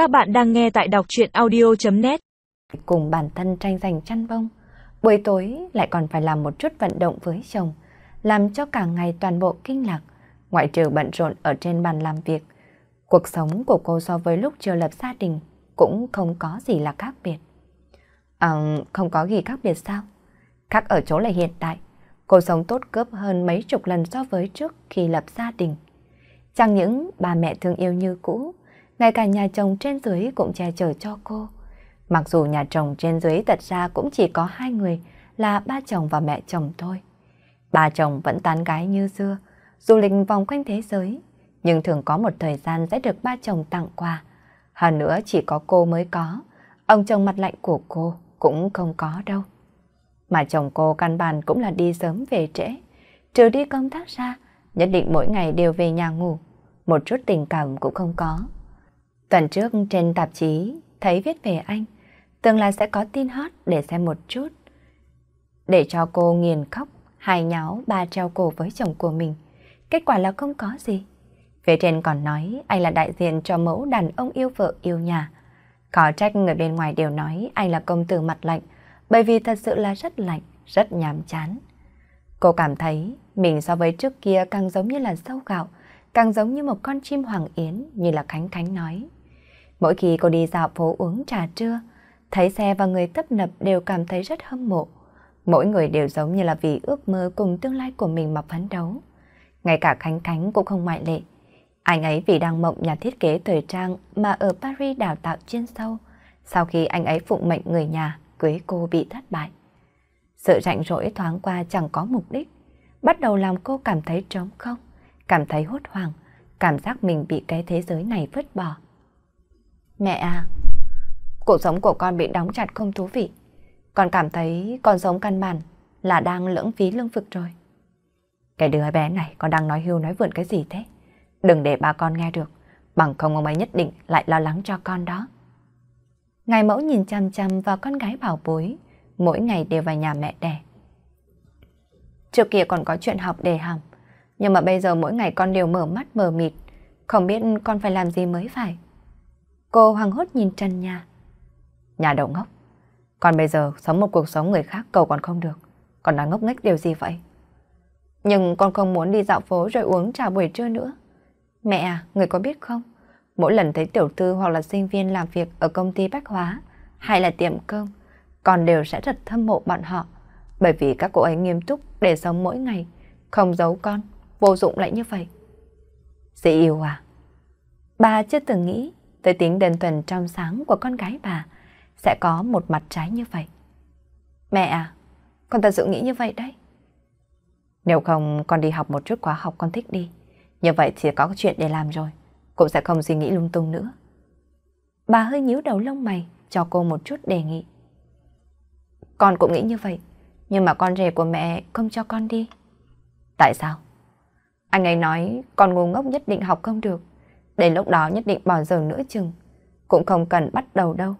Các bạn đang nghe tại đọc chuyện audio.net Cùng bản thân tranh giành chăn bông, buổi tối lại còn phải làm một chút vận động với chồng, làm cho cả ngày toàn bộ kinh lạc, ngoại trừ bận rộn ở trên bàn làm việc. Cuộc sống của cô so với lúc chưa lập gia đình cũng không có gì là khác biệt. À, không có gì khác biệt sao? Khác ở chỗ là hiện tại, cô sống tốt cướp hơn mấy chục lần so với trước khi lập gia đình. Chẳng những bà mẹ thương yêu như cũ, ngay cả nhà chồng trên dưới cũng che chở cho cô. Mặc dù nhà chồng trên dưới thật ra cũng chỉ có hai người là ba chồng và mẹ chồng thôi. Ba chồng vẫn tán gái như xưa, du lịch vòng quanh thế giới, nhưng thường có một thời gian sẽ được ba chồng tặng quà. Hơn nữa chỉ có cô mới có, ông chồng mặt lạnh của cô cũng không có đâu. Mà chồng cô căn bản cũng là đi sớm về trễ, trừ đi công tác ra, nhất định mỗi ngày đều về nhà ngủ, một chút tình cảm cũng không có. Tuần trước trên tạp chí thấy viết về anh, tương lai sẽ có tin hot để xem một chút. Để cho cô nghiền khóc, hài nháo ba treo cổ với chồng của mình. Kết quả là không có gì. Phía trên còn nói anh là đại diện cho mẫu đàn ông yêu vợ yêu nhà. Có trách người bên ngoài đều nói anh là công tử mặt lạnh, bởi vì thật sự là rất lạnh, rất nhàm chán. Cô cảm thấy mình so với trước kia càng giống như là sâu gạo, càng giống như một con chim hoàng yến như là Khánh Khánh nói. Mỗi khi cô đi dạo phố uống trà trưa, thấy xe và người tấp nập đều cảm thấy rất hâm mộ. Mỗi người đều giống như là vì ước mơ cùng tương lai của mình mà phấn đấu. Ngay cả Khánh Khánh cũng không ngoại lệ. Anh ấy vì đang mộng nhà thiết kế thời trang mà ở Paris đào tạo chuyên sâu, sau khi anh ấy phụng mệnh người nhà cưới cô bị thất bại. Sự rảnh rỗi thoáng qua chẳng có mục đích, bắt đầu làm cô cảm thấy trống không, cảm thấy hốt hoảng, cảm giác mình bị cái thế giới này vứt bỏ. Mẹ à, cuộc sống của con bị đóng chặt không thú vị. Con cảm thấy con sống căn bản là đang lưỡng phí lương thực rồi. Cái đứa bé này con đang nói hưu nói vượn cái gì thế? Đừng để ba con nghe được, bằng không ông ấy nhất định lại lo lắng cho con đó. Ngài mẫu nhìn chăm chăm vào con gái bảo bối, mỗi ngày đều vào nhà mẹ đẻ. Trước kia còn có chuyện học đề hàm, nhưng mà bây giờ mỗi ngày con đều mở mắt mờ mịt, không biết con phải làm gì mới phải. Cô hoàng hốt nhìn trần nhà. Nhà đầu ngốc. Còn bây giờ sống một cuộc sống người khác cầu còn không được. Còn đang ngốc nghếch điều gì vậy? Nhưng con không muốn đi dạo phố rồi uống trà buổi trưa nữa. Mẹ à, người có biết không? Mỗi lần thấy tiểu thư hoặc là sinh viên làm việc ở công ty bách hóa hay là tiệm cơm, con đều sẽ rất thâm mộ bọn họ. Bởi vì các cô ấy nghiêm túc để sống mỗi ngày, không giấu con, vô dụng lại như vậy. Dĩ yêu à? Bà chưa từng nghĩ tới tính đơn thuần trong sáng của con gái bà sẽ có một mặt trái như vậy. Mẹ à, con thật sự nghĩ như vậy đấy. Nếu không con đi học một chút khóa học con thích đi. Như vậy thì có chuyện để làm rồi. Cũng sẽ không suy nghĩ lung tung nữa. Bà hơi nhíu đầu lông mày cho cô một chút đề nghị. Con cũng nghĩ như vậy. Nhưng mà con rể của mẹ không cho con đi. Tại sao? Anh ấy nói con ngu ngốc nhất định học không được. Đến lúc đó nhất định bỏ giờ nữa chừng. Cũng không cần bắt đầu đâu.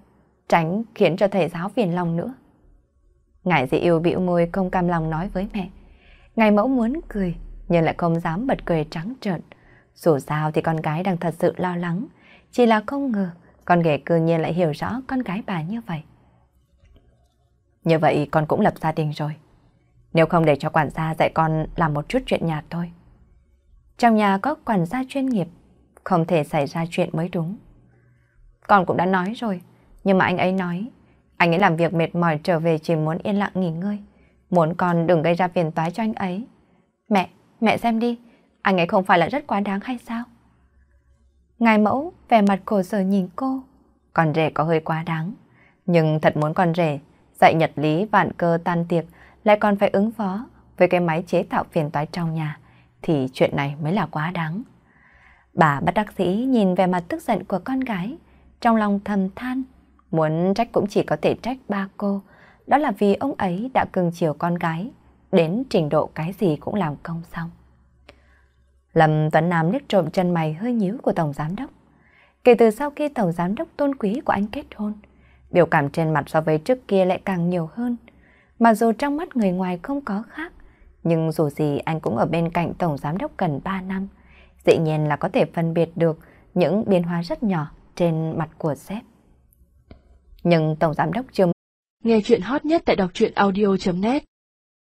Tránh khiến cho thầy giáo phiền lòng nữa. Ngài dị yêu bĩu môi không cam lòng nói với mẹ. Ngài mẫu muốn cười, nhưng lại không dám bật cười trắng trợn. Dù sao thì con gái đang thật sự lo lắng. Chỉ là không ngờ con ghẻ cư nhiên lại hiểu rõ con gái bà như vậy. Như vậy con cũng lập gia đình rồi. Nếu không để cho quản gia dạy con làm một chút chuyện nhà thôi. Trong nhà có quản gia chuyên nghiệp, không thể xảy ra chuyện mới đúng. Con cũng đã nói rồi, nhưng mà anh ấy nói, anh ấy làm việc mệt mỏi trở về chỉ muốn yên lặng nghỉ ngơi, muốn con đừng gây ra phiền toái cho anh ấy. Mẹ, mẹ xem đi, anh ấy không phải là rất quá đáng hay sao? Ngài mẫu vẻ mặt khổ sở nhìn cô, con rể có hơi quá đáng, nhưng thật muốn con rể dạy nhật lý vạn cơ tan tiệc lại còn phải ứng phó với cái máy chế tạo phiền toái trong nhà thì chuyện này mới là quá đáng. Bà bất đắc sĩ nhìn về mặt tức giận của con gái, trong lòng thầm than, muốn trách cũng chỉ có thể trách ba cô, đó là vì ông ấy đã cưng chiều con gái, đến trình độ cái gì cũng làm công xong. Lâm Tuấn Nam liếc trộm chân mày hơi nhíu của Tổng Giám Đốc. Kể từ sau khi Tổng Giám Đốc tôn quý của anh kết hôn, biểu cảm trên mặt so với trước kia lại càng nhiều hơn. Mặc dù trong mắt người ngoài không có khác, nhưng dù gì anh cũng ở bên cạnh Tổng Giám Đốc gần 3 năm, dĩ nhiên là có thể phân biệt được những biến hóa rất nhỏ trên mặt của sếp. Nhưng Tổng Giám đốc chưa... Nghe chuyện hot nhất tại đọc truyện audio.net